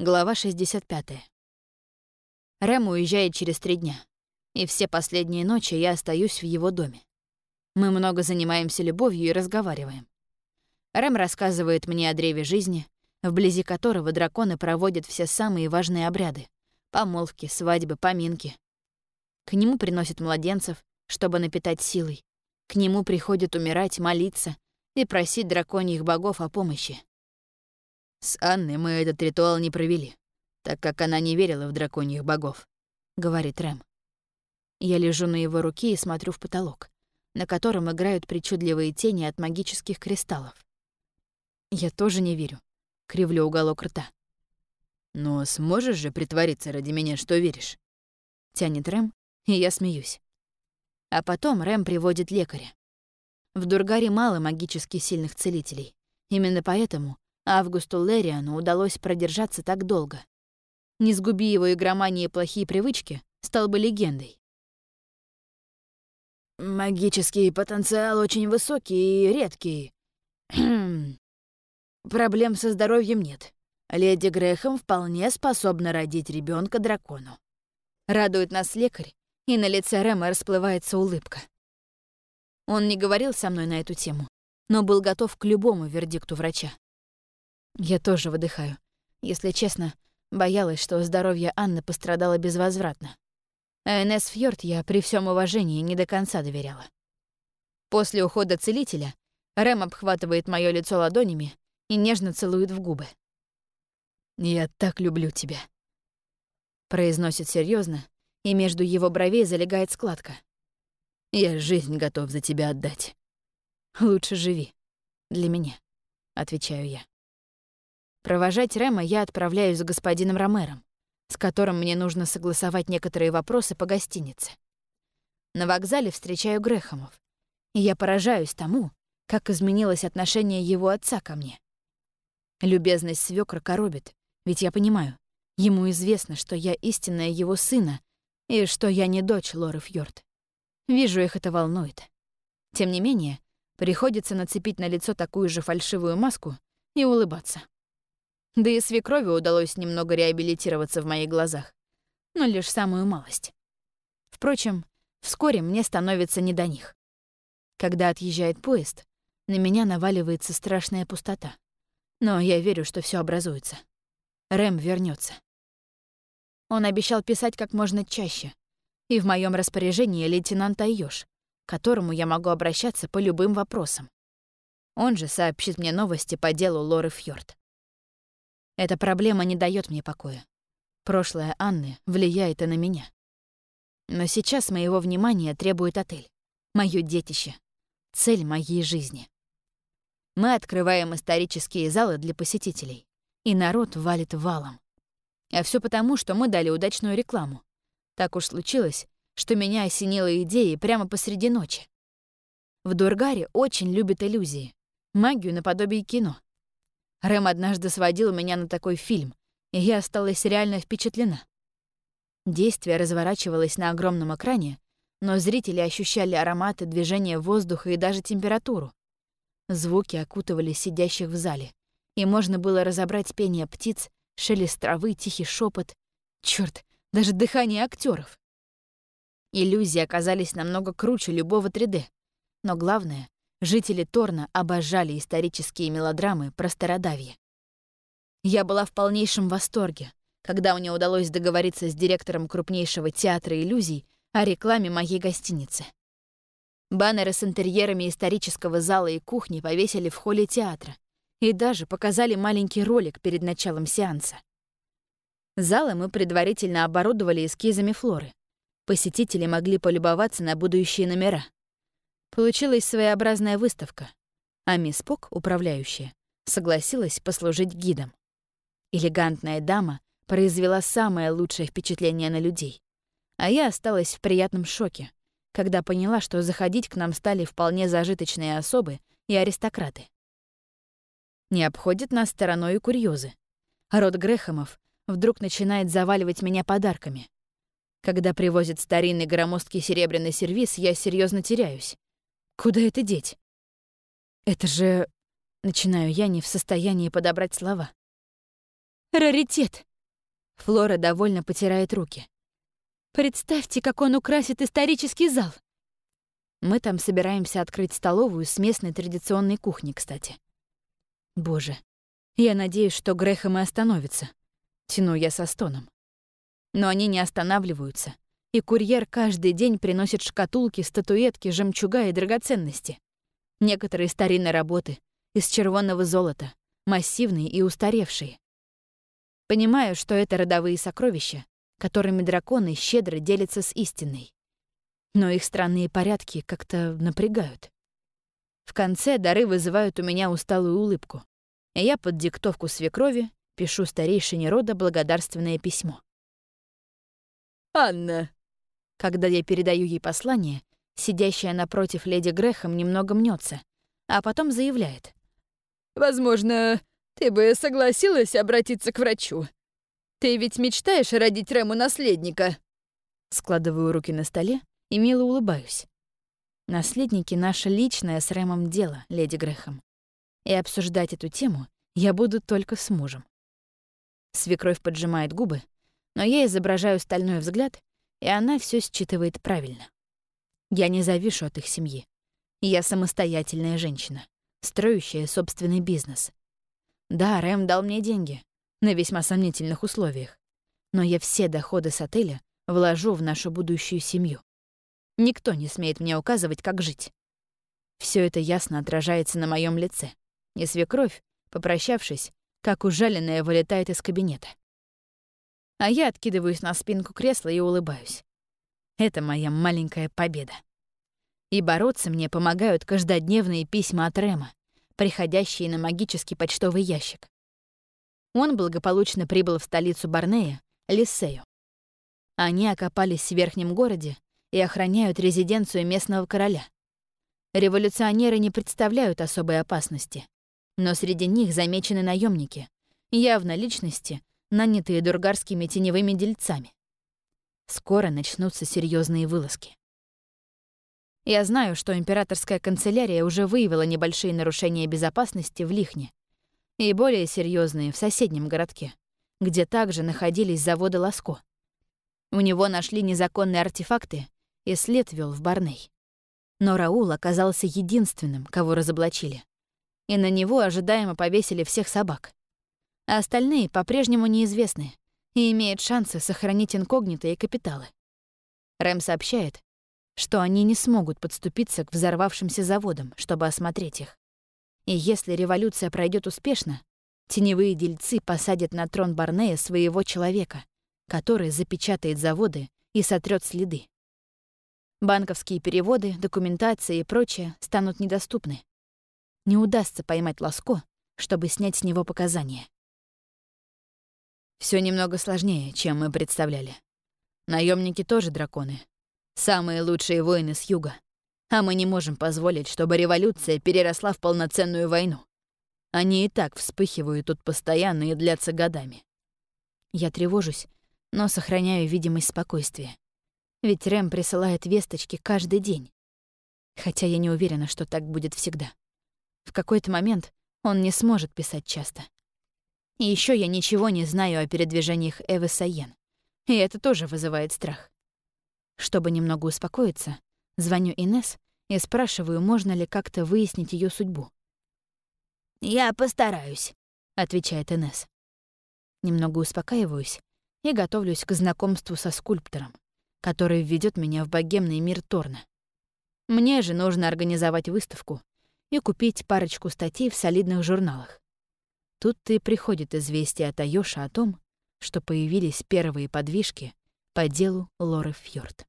Глава 65. Рэм уезжает через три дня, и все последние ночи я остаюсь в его доме. Мы много занимаемся любовью и разговариваем. Рэм рассказывает мне о древе жизни, вблизи которого драконы проводят все самые важные обряды — помолвки, свадьбы, поминки. К нему приносят младенцев, чтобы напитать силой. К нему приходят умирать, молиться и просить драконьих богов о помощи. С Анной мы этот ритуал не провели, так как она не верила в драконьих богов, — говорит Рэм. Я лежу на его руке и смотрю в потолок, на котором играют причудливые тени от магических кристаллов. Я тоже не верю, — кривлю уголок рта. «Но сможешь же притвориться ради меня, что веришь?» Тянет Рэм, и я смеюсь. А потом Рэм приводит лекаря. В Дургаре мало магически сильных целителей. Именно поэтому Августу Лериану удалось продержаться так долго. Не сгуби его игромания и плохие привычки, стал бы легендой. Магический потенциал очень высокий и редкий. Проблем со здоровьем нет. Леди Грехом вполне способна родить ребенка дракону. Радует нас лекарь, и на лице Рэма расплывается улыбка. Он не говорил со мной на эту тему, но был готов к любому вердикту врача. Я тоже выдыхаю. Если честно, боялась, что здоровье Анны пострадало безвозвратно. А Энесс Фьорд я при всем уважении не до конца доверяла. После ухода целителя Рэм обхватывает мое лицо ладонями и нежно целует в губы. «Я так люблю тебя», — произносит серьезно, и между его бровей залегает складка. «Я жизнь готов за тебя отдать». «Лучше живи. Для меня», — отвечаю я. Провожать Рема я отправляюсь за господином Ромером, с которым мне нужно согласовать некоторые вопросы по гостинице. На вокзале встречаю Грехомов, и я поражаюсь тому, как изменилось отношение его отца ко мне. Любезность свекра коробит, ведь я понимаю, ему известно, что я истинная его сына и что я не дочь Лоры Фьорд. Вижу, их это волнует. Тем не менее, приходится нацепить на лицо такую же фальшивую маску и улыбаться. Да и свекрови удалось немного реабилитироваться в моих глазах, но лишь самую малость. Впрочем, вскоре мне становится не до них. Когда отъезжает поезд, на меня наваливается страшная пустота. Но я верю, что все образуется. Рэм вернется. Он обещал писать как можно чаще. И в моем распоряжении лейтенант Айош, к которому я могу обращаться по любым вопросам. Он же сообщит мне новости по делу Лоры Фьорд. Эта проблема не дает мне покоя. Прошлое Анны влияет и на меня. Но сейчас моего внимания требует отель. Моё детище. Цель моей жизни. Мы открываем исторические залы для посетителей, и народ валит валом. А все потому, что мы дали удачную рекламу. Так уж случилось, что меня осенила идея прямо посреди ночи. В Дургаре очень любят иллюзии, магию наподобие кино — Рэм однажды сводил меня на такой фильм, и я осталась реально впечатлена. Действие разворачивалось на огромном экране, но зрители ощущали ароматы, движения воздуха и даже температуру. Звуки окутывали сидящих в зале, и можно было разобрать пение птиц, шелест травы, тихий шепот. Черт, даже дыхание актеров. Иллюзии оказались намного круче любого 3D. Но главное, Жители Торна обожали исторические мелодрамы про Стародавье. Я была в полнейшем восторге, когда мне удалось договориться с директором крупнейшего театра иллюзий о рекламе моей гостиницы. Баннеры с интерьерами исторического зала и кухни повесили в холле театра и даже показали маленький ролик перед началом сеанса. Залы мы предварительно оборудовали эскизами флоры. Посетители могли полюбоваться на будущие номера — Получилась своеобразная выставка, а мисс Пок, управляющая, согласилась послужить гидом. Элегантная дама произвела самое лучшее впечатление на людей, а я осталась в приятном шоке, когда поняла, что заходить к нам стали вполне зажиточные особы и аристократы. Не обходят нас стороной и курьезы. Род Грехомов вдруг начинает заваливать меня подарками. Когда привозят старинный громоздкий серебряный сервиз, я серьезно теряюсь. Куда это деть? Это же... Начинаю я не в состоянии подобрать слова. «Раритет!» Флора довольно потирает руки. Представьте, как он украсит исторический зал. Мы там собираемся открыть столовую с местной традиционной кухней, кстати. Боже, я надеюсь, что Грэхэм и остановится. Тяну я со стоном. Но они не останавливаются, и курьер каждый день приносит шкатулки, статуэтки, жемчуга и драгоценности. Некоторые старинной работы, из червонного золота, массивные и устаревшие. Понимаю, что это родовые сокровища, которыми драконы щедро делятся с истиной. Но их странные порядки как-то напрягают. В конце дары вызывают у меня усталую улыбку, и я под диктовку свекрови пишу старейшине рода благодарственное письмо. «Анна!» Когда я передаю ей послание, сидящая напротив леди Грэхэм немного мнется, а потом заявляет. «Возможно, ты бы согласилась обратиться к врачу. Ты ведь мечтаешь родить Рэму наследника?» Складываю руки на столе и мило улыбаюсь. Наследники — наше личное с Рэмом дело, леди Грэхэм. И обсуждать эту тему я буду только с мужем. Свекровь поджимает губы, но я изображаю стальной взгляд, и она все считывает правильно. Я не завишу от их семьи. Я самостоятельная женщина, строящая собственный бизнес. Да, Рэм дал мне деньги, на весьма сомнительных условиях, но я все доходы с отеля вложу в нашу будущую семью. Никто не смеет мне указывать, как жить. Все это ясно отражается на моем лице. И свекровь, попрощавшись, как ужаленная, вылетает из кабинета. А я откидываюсь на спинку кресла и улыбаюсь. Это моя маленькая победа. И бороться мне помогают каждодневные письма от Рема, приходящие на магический почтовый ящик. Он благополучно прибыл в столицу Барнея, Лиссею. Они окопались в верхнем городе и охраняют резиденцию местного короля. Революционеры не представляют особой опасности, но среди них замечены наемники, явно личности, нанятые дургарскими теневыми дельцами. Скоро начнутся серьезные вылазки. Я знаю, что императорская канцелярия уже выявила небольшие нарушения безопасности в Лихне и более серьезные в соседнем городке, где также находились заводы Ласко. У него нашли незаконные артефакты, и след вел в Барней. Но Раул оказался единственным, кого разоблачили. И на него ожидаемо повесили всех собак. А остальные по-прежнему неизвестны и имеют шансы сохранить инкогнито и капиталы. Рэм сообщает, что они не смогут подступиться к взорвавшимся заводам, чтобы осмотреть их. И если революция пройдет успешно, теневые дельцы посадят на трон Барнея своего человека, который запечатает заводы и сотрет следы. Банковские переводы, документация и прочее станут недоступны. Не удастся поймать Ласко, чтобы снять с него показания. Все немного сложнее, чем мы представляли. Наемники тоже драконы, Самые лучшие воины с юга. А мы не можем позволить, чтобы революция переросла в полноценную войну. Они и так вспыхивают тут постоянно и длятся годами. Я тревожусь, но сохраняю видимость спокойствия. Ведь Рэм присылает весточки каждый день. Хотя я не уверена, что так будет всегда. В какой-то момент он не сможет писать часто. И еще я ничего не знаю о передвижениях Эвы Сайен. И это тоже вызывает страх. Чтобы немного успокоиться, звоню Инес и спрашиваю, можно ли как-то выяснить ее судьбу. «Я постараюсь», — отвечает Инес. Немного успокаиваюсь и готовлюсь к знакомству со скульптором, который введет меня в богемный мир Торна. Мне же нужно организовать выставку и купить парочку статей в солидных журналах. Тут-то и приходит известие от Айоша о том, что появились первые подвижки по делу Лоры Фьорд.